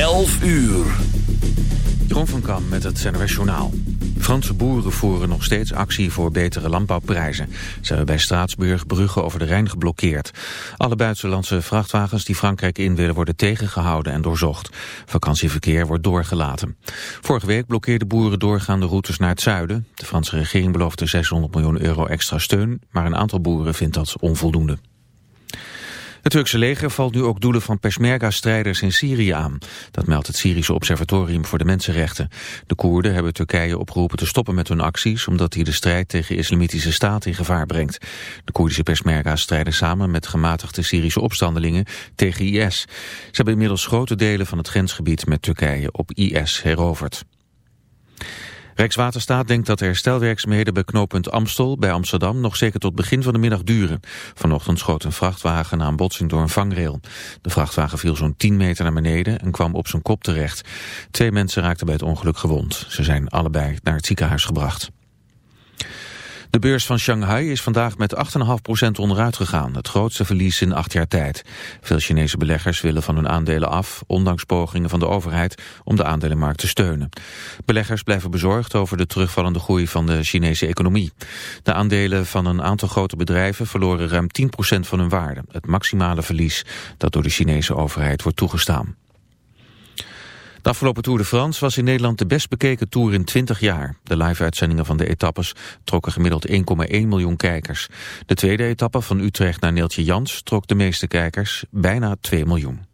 11 uur. Jeroen van Kam met het NRS Journaal. Franse boeren voeren nog steeds actie voor betere landbouwprijzen. Ze hebben bij Straatsburg bruggen over de Rijn geblokkeerd. Alle buitenlandse vrachtwagens die Frankrijk in willen worden tegengehouden en doorzocht. Vakantieverkeer wordt doorgelaten. Vorige week blokkeerden boeren doorgaande routes naar het zuiden. De Franse regering beloofde 600 miljoen euro extra steun, maar een aantal boeren vindt dat onvoldoende. Het Turkse leger valt nu ook doelen van Peshmerga-strijders in Syrië aan. Dat meldt het Syrische Observatorium voor de Mensenrechten. De Koerden hebben Turkije opgeroepen te stoppen met hun acties... omdat die de strijd tegen de islamitische staat in gevaar brengt. De Koerdische Peshmerga's strijden samen met gematigde Syrische opstandelingen tegen IS. Ze hebben inmiddels grote delen van het grensgebied met Turkije op IS heroverd. Rijkswaterstaat denkt dat de herstelwerkzaamheden bij knooppunt Amstel bij Amsterdam nog zeker tot begin van de middag duren. Vanochtend schoot een vrachtwagen na een botsing door een vangrail. De vrachtwagen viel zo'n 10 meter naar beneden en kwam op zijn kop terecht. Twee mensen raakten bij het ongeluk gewond. Ze zijn allebei naar het ziekenhuis gebracht. De beurs van Shanghai is vandaag met 8,5% onderuit gegaan. Het grootste verlies in acht jaar tijd. Veel Chinese beleggers willen van hun aandelen af... ondanks pogingen van de overheid om de aandelenmarkt te steunen. Beleggers blijven bezorgd over de terugvallende groei van de Chinese economie. De aandelen van een aantal grote bedrijven verloren ruim 10% van hun waarde. Het maximale verlies dat door de Chinese overheid wordt toegestaan. De afgelopen Tour de France was in Nederland de best bekeken Tour in 20 jaar. De live-uitzendingen van de etappes trokken gemiddeld 1,1 miljoen kijkers. De tweede etappe van Utrecht naar Neeltje Jans trok de meeste kijkers, bijna 2 miljoen.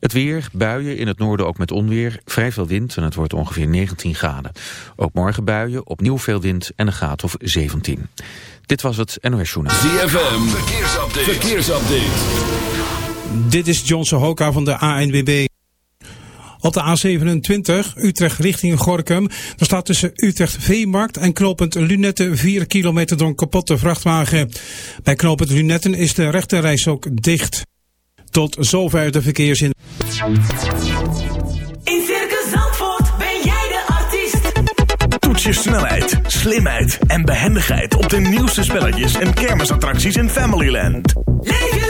Het weer, buien, in het noorden ook met onweer, vrij veel wind en het wordt ongeveer 19 graden. Ook morgen buien, opnieuw veel wind en een graad of 17. Dit was het NOS Journaal. ZFM, verkeersupdate. verkeersupdate. Dit is John Sohoka van de ANWB. Op de A27 Utrecht richting Gorkum. Er staat tussen Utrecht Veemarkt en knooppunt Lunetten 4 kilometer door een kapotte vrachtwagen. Bij knooppunt Lunetten is de rechterreis ook dicht. Tot zover de verkeersin. In Circus Zandvoort ben jij de artiest. Toets je snelheid, slimheid en behendigheid op de nieuwste spelletjes en kermisattracties in Familyland. Leef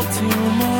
all too much.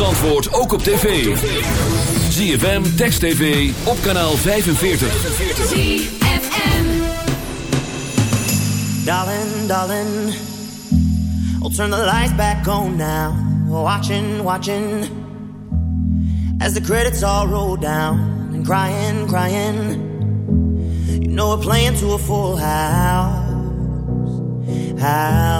Zandvoort ook op tv. ZFM, Text TV, op kanaal 45. ZFM Darling, darling turn the lights back on now. Watching, watching As the credits all roll down. And crying, crying You know we're playing to a full house. House.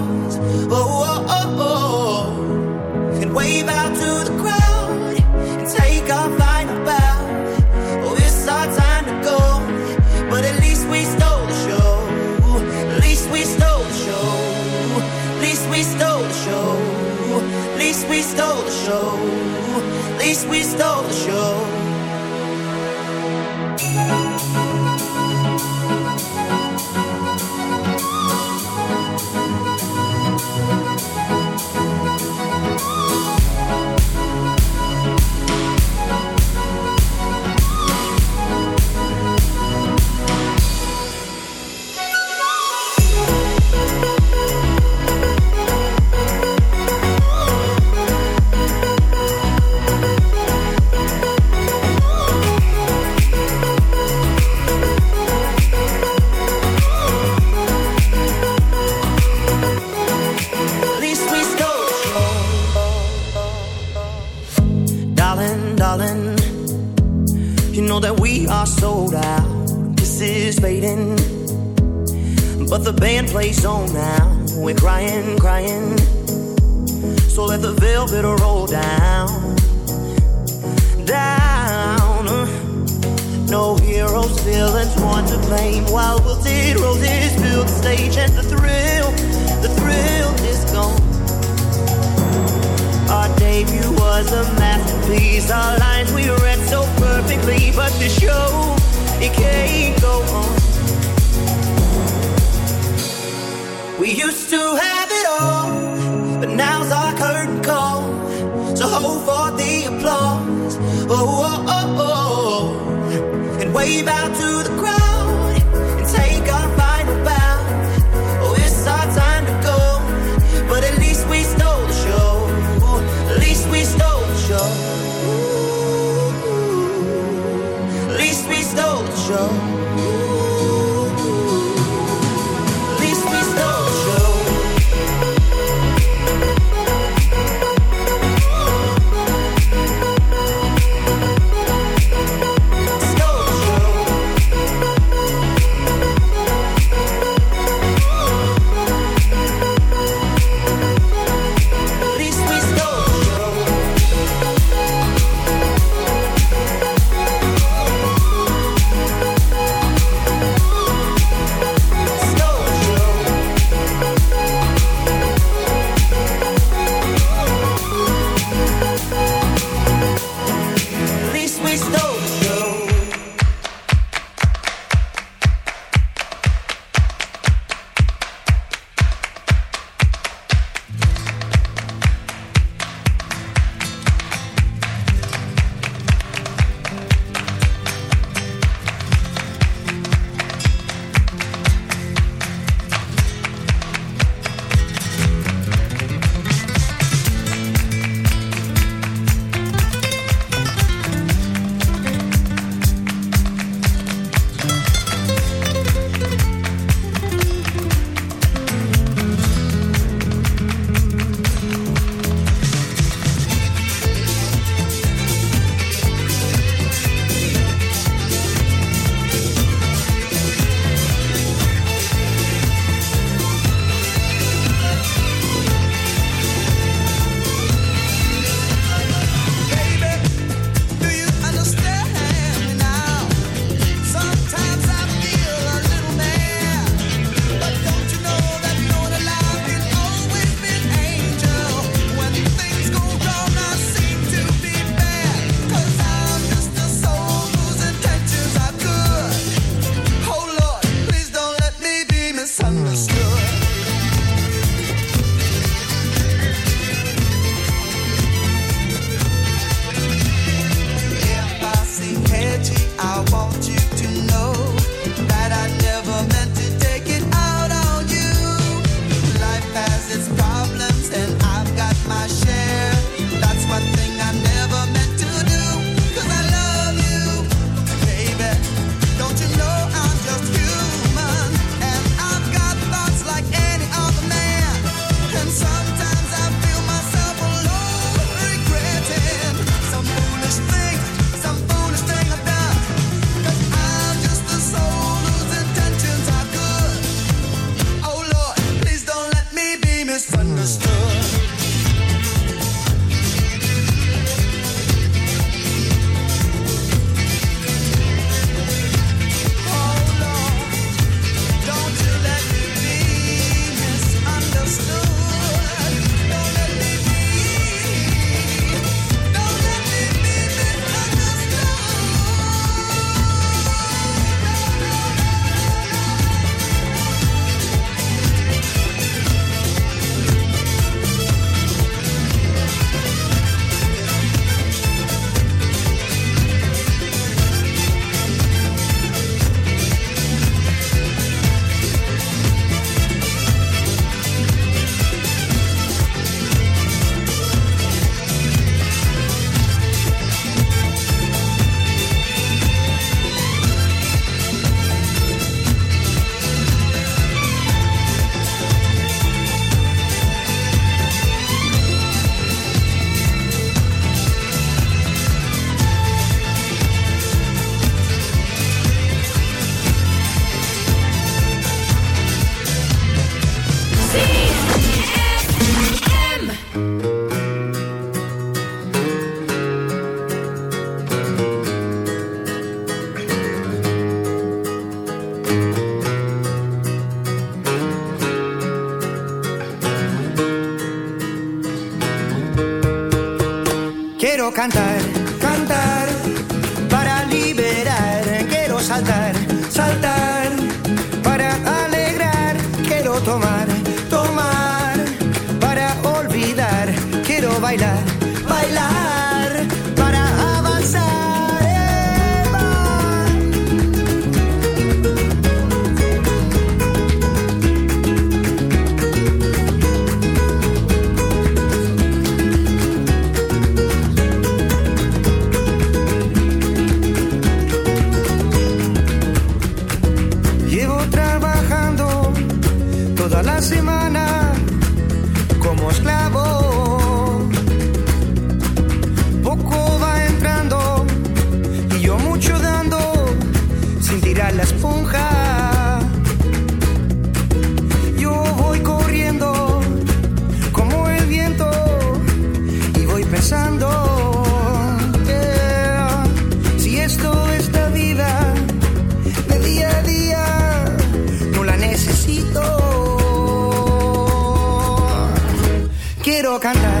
Cantar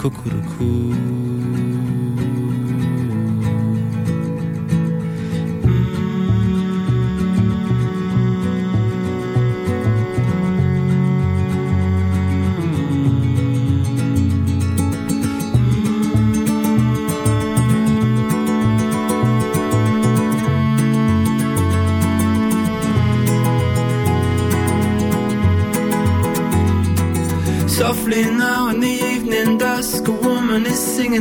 Cuckoo.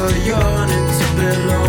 over yawning to belong.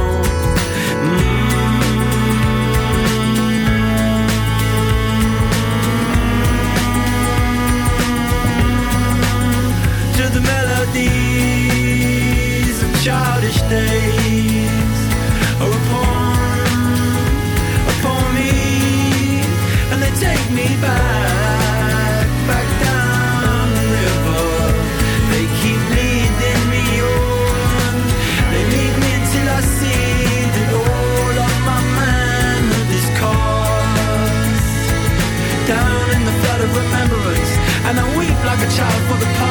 Child for the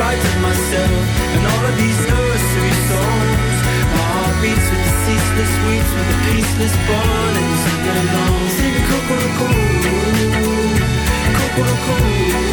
frighten myself And all of these nursery songs. My heart beats with the ceaseless weeds With the peaceless bond And sing along. Sing Coco cocoa cocoa, cocoa.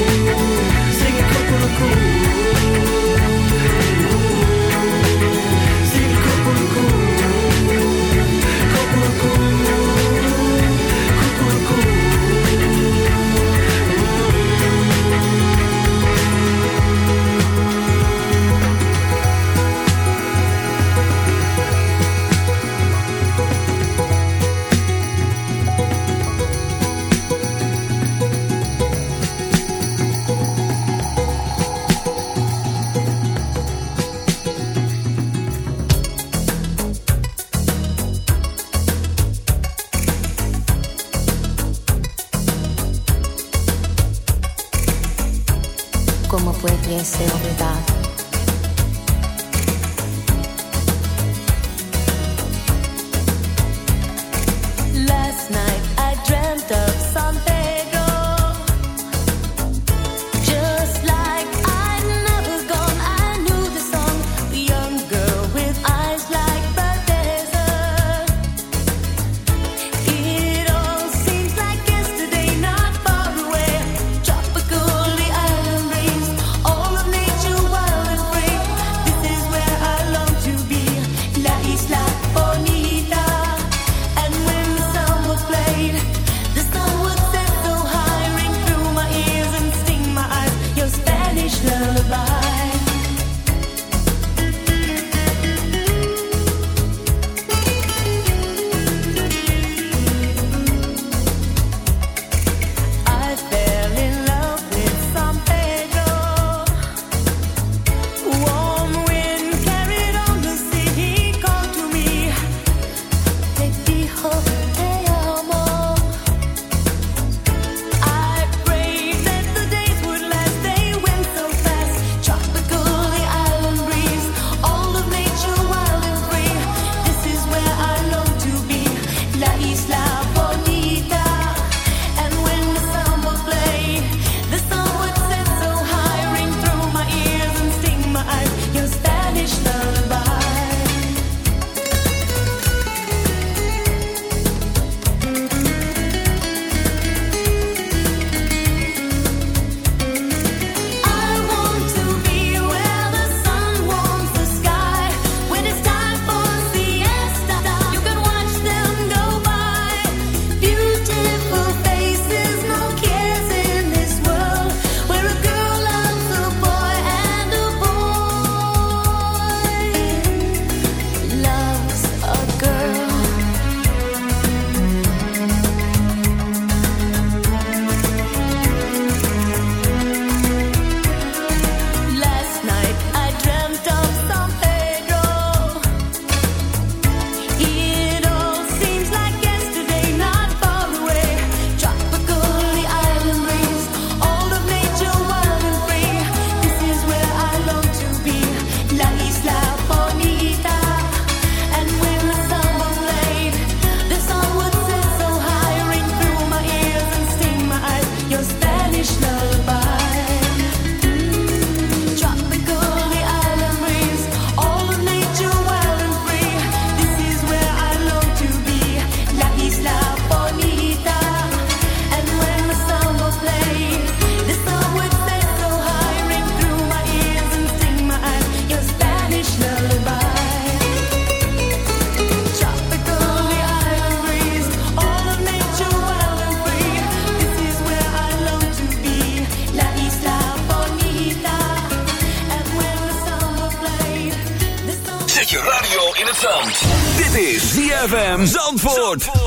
Zandvoort.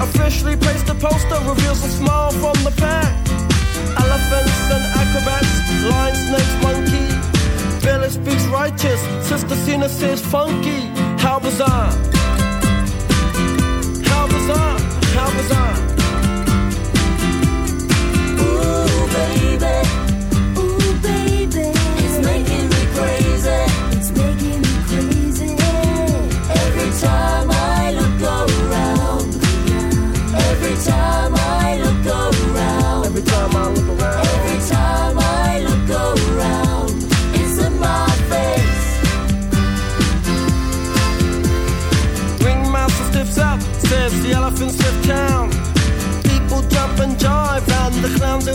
Officially placed a poster reveals a smile from the pack. Elephants and acrobats, lions, snakes, monkey. Village speaks righteous, Sister Cena says funky. How bizarre! How bizarre! How bizarre!